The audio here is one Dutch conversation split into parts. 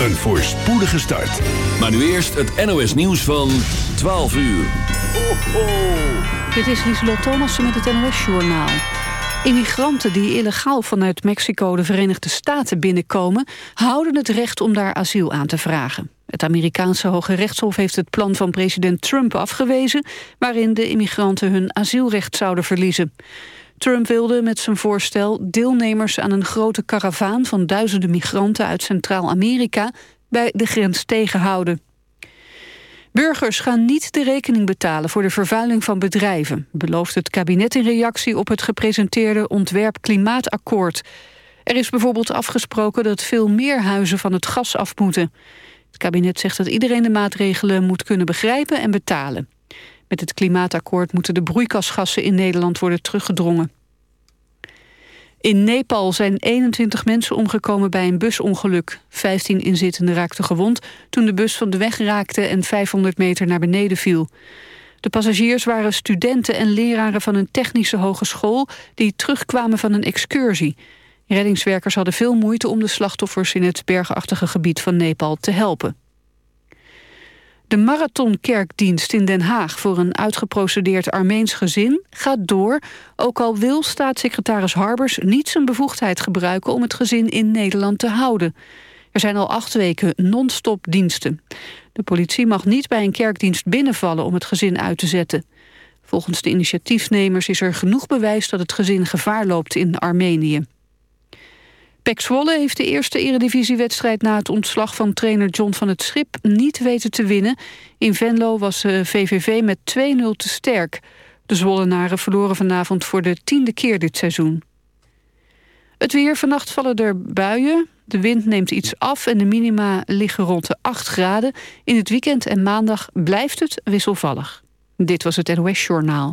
Een voorspoedige start. Maar nu eerst het NOS nieuws van 12 uur. Ho, ho. Dit is Lieselot Thomassen met het NOS-journaal. Immigranten die illegaal vanuit Mexico de Verenigde Staten binnenkomen... houden het recht om daar asiel aan te vragen. Het Amerikaanse Hoge Rechtshof heeft het plan van president Trump afgewezen... waarin de immigranten hun asielrecht zouden verliezen. Trump wilde met zijn voorstel deelnemers aan een grote karavaan... van duizenden migranten uit Centraal-Amerika bij de grens tegenhouden. Burgers gaan niet de rekening betalen voor de vervuiling van bedrijven... belooft het kabinet in reactie op het gepresenteerde ontwerp-klimaatakkoord. Er is bijvoorbeeld afgesproken dat veel meer huizen van het gas af moeten. Het kabinet zegt dat iedereen de maatregelen moet kunnen begrijpen en betalen. Met het klimaatakkoord moeten de broeikasgassen in Nederland worden teruggedrongen. In Nepal zijn 21 mensen omgekomen bij een busongeluk. 15 inzittenden raakten gewond toen de bus van de weg raakte en 500 meter naar beneden viel. De passagiers waren studenten en leraren van een technische hogeschool... die terugkwamen van een excursie. Reddingswerkers hadden veel moeite om de slachtoffers... in het bergachtige gebied van Nepal te helpen. De marathonkerkdienst in Den Haag voor een uitgeprocedeerd Armeens gezin gaat door, ook al wil staatssecretaris Harbers niet zijn bevoegdheid gebruiken om het gezin in Nederland te houden. Er zijn al acht weken non-stop diensten. De politie mag niet bij een kerkdienst binnenvallen om het gezin uit te zetten. Volgens de initiatiefnemers is er genoeg bewijs dat het gezin gevaar loopt in Armenië. Pek Zwolle heeft de eerste eredivisiewedstrijd na het ontslag van trainer John van het Schip niet weten te winnen. In Venlo was VVV eh, met 2-0 te sterk. De Zwollenaren verloren vanavond voor de tiende keer dit seizoen. Het weer, vannacht vallen er buien. De wind neemt iets af en de minima liggen rond de 8 graden. In het weekend en maandag blijft het wisselvallig. Dit was het NOS Journaal.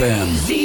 ZFM.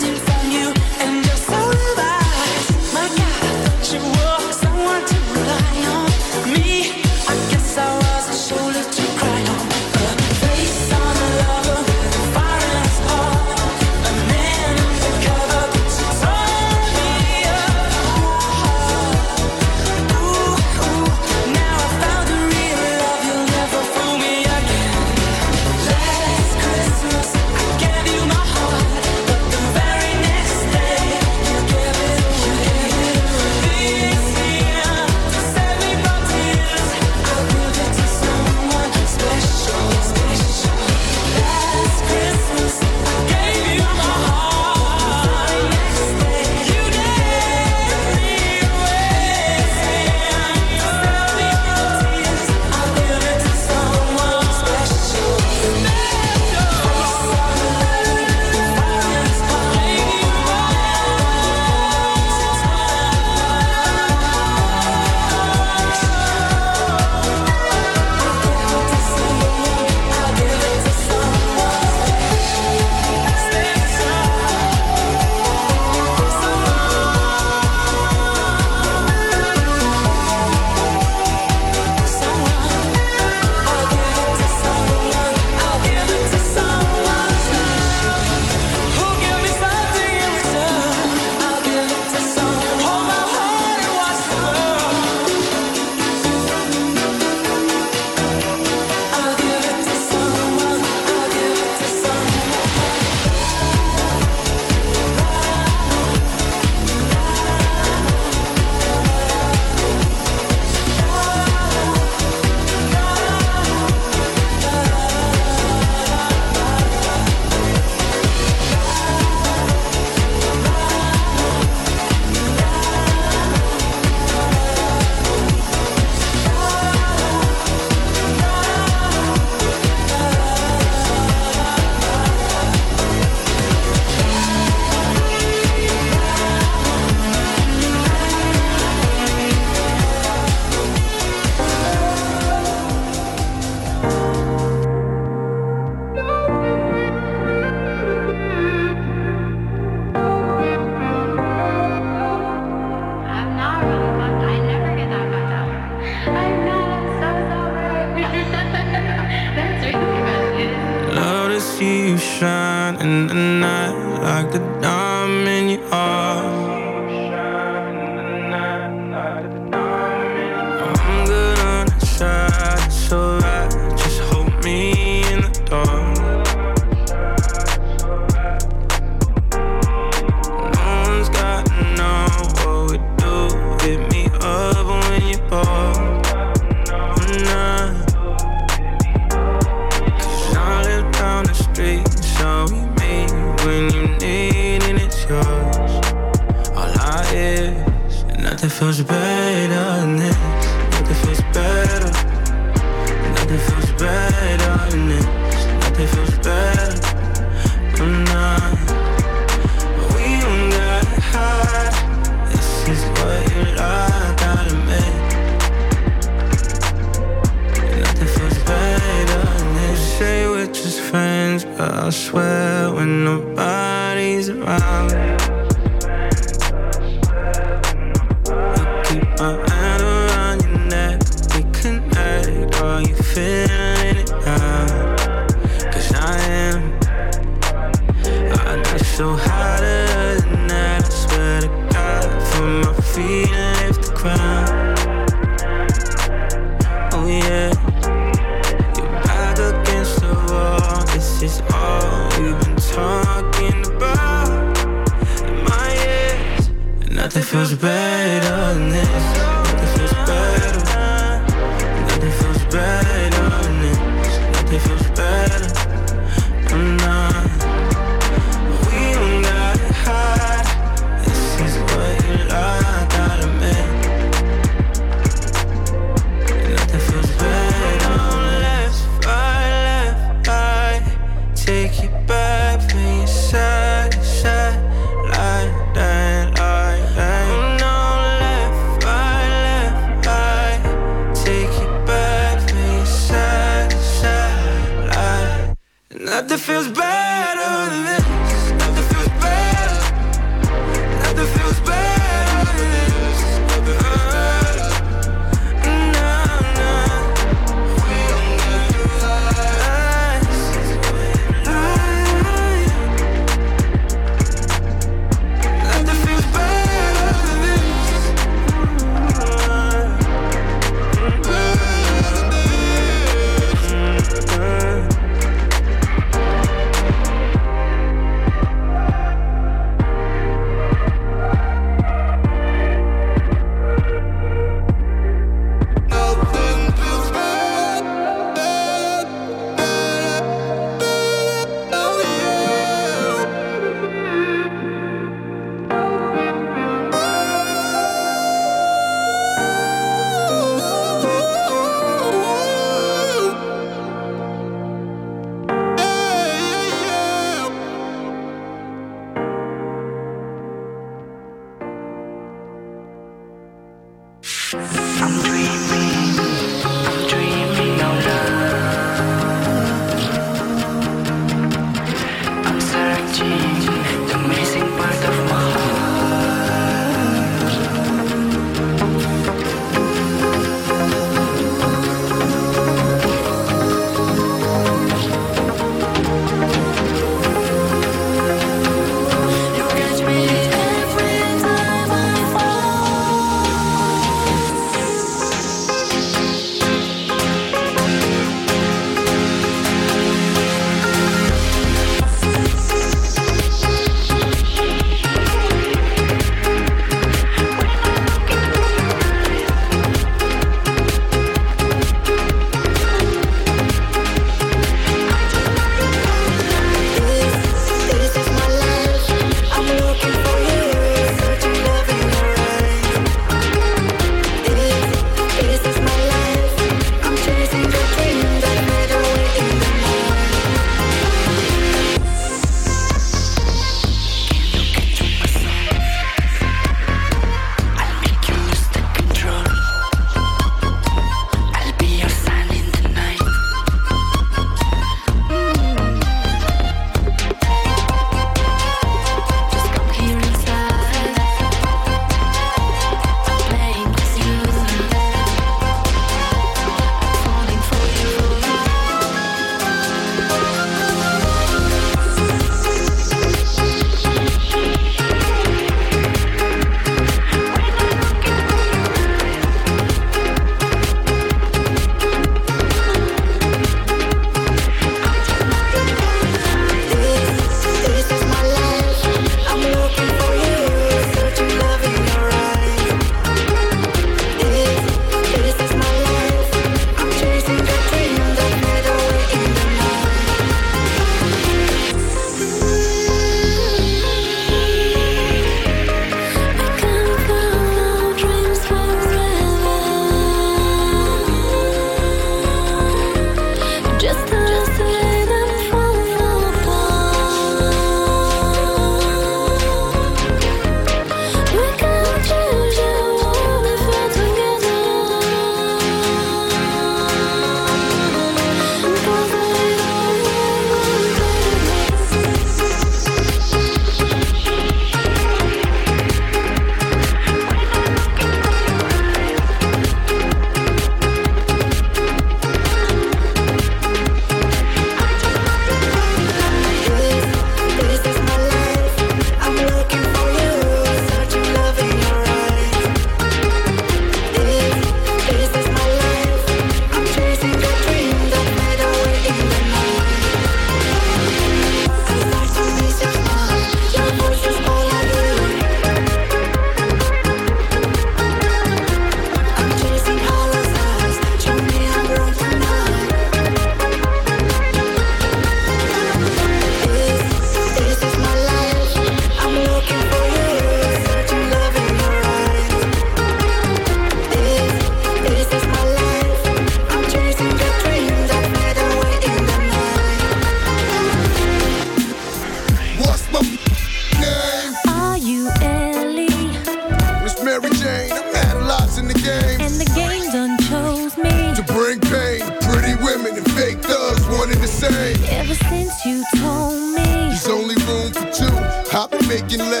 making love.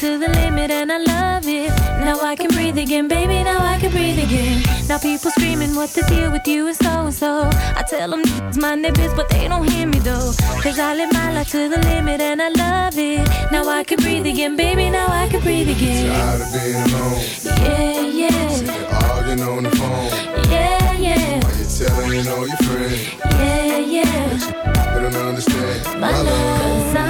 To the limit and I love it. Now I can breathe again, baby. Now I can breathe again. Now people screaming what the deal with you is so and so. I tell them it's their biz, but they don't hear me though. Cause I live my life to the limit and I love it. Now I can breathe again, baby. Now I can breathe again. Tired of being alone, Yeah, yeah, of arguing on the phone. yeah, yeah, Why you telling all your friends? yeah, yeah. But I don't understand. My love, cause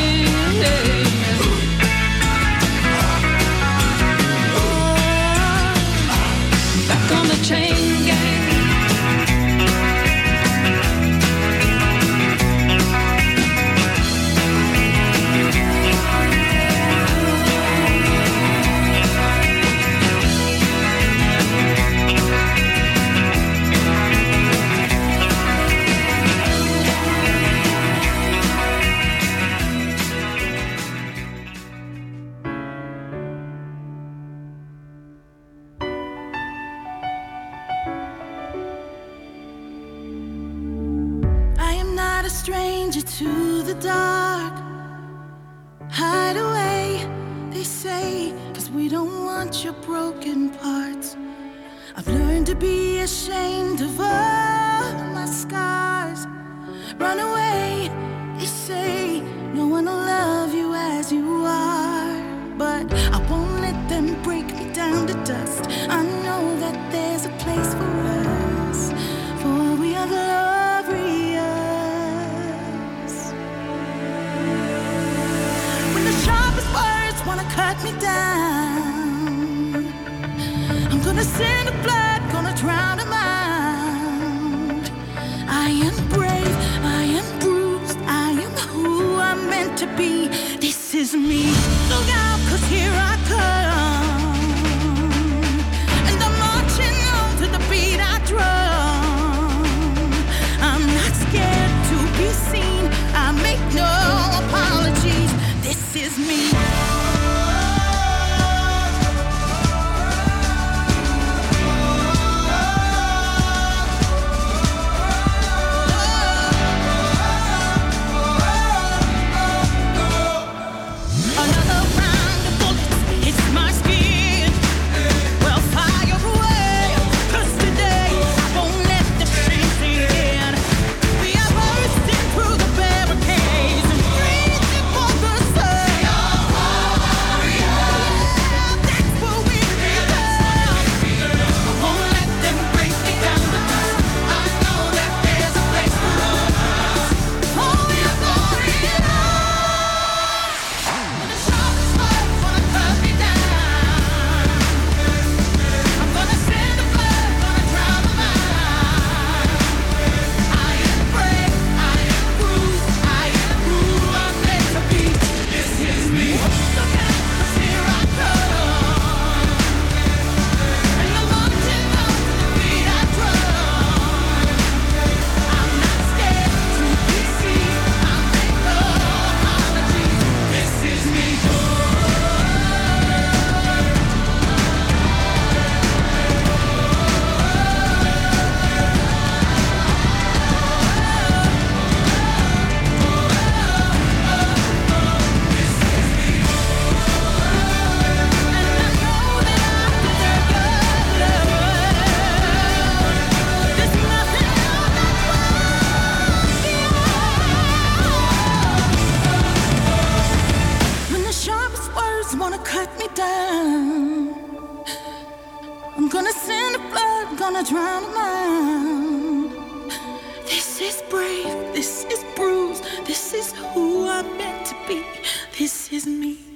on a drowned mind. This is brave, this is bruised, this is who I'm meant to be, this is me.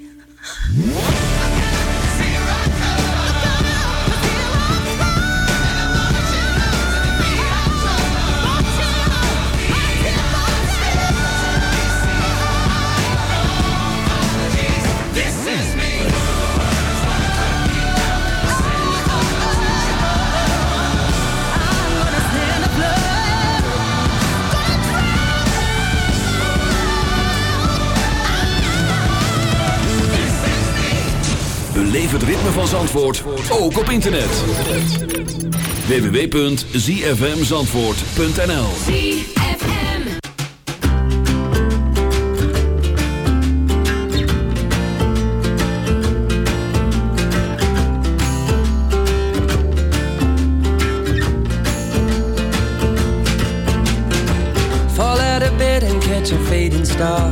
Zandvoort, ook op internet. www.zfmzandvoort.nl star.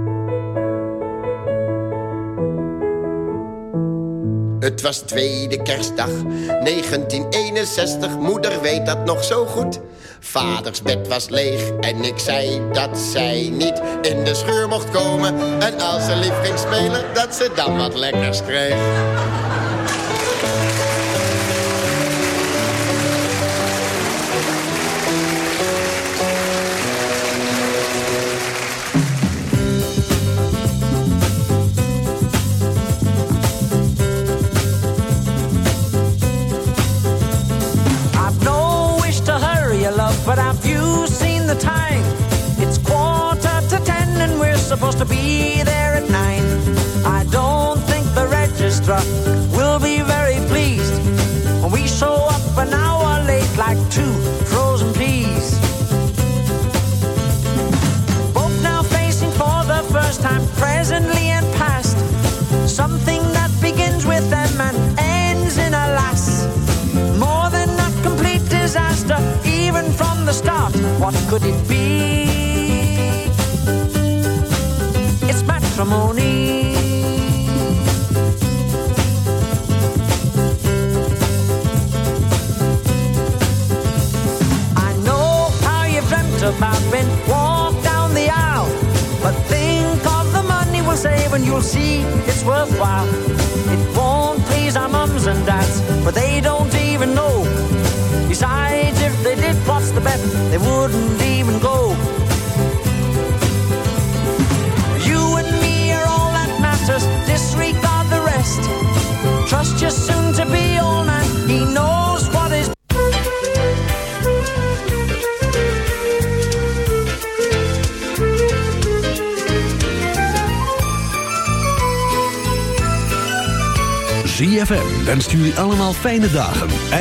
Het was tweede kerstdag, 1961. Moeder weet dat nog zo goed. Vaders bed was leeg en ik zei dat zij niet in de schuur mocht komen. En als ze lief ging spelen, dat ze dan wat lekkers kreeg. What could it be? It's matrimony. I know how you've dreamt about being walked down the aisle, but think of the money we'll save and you'll see it's worthwhile. It won't please our mums and dads, but they don't even know. Besides, if they did, what's the bet? They wouldn't even go. You and me are all that matters. Disregard the rest. Trust your soon to be old man. He knows what is. ZFM wenst jullie allemaal fijne dagen.